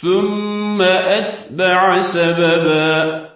ثم أتبع سببا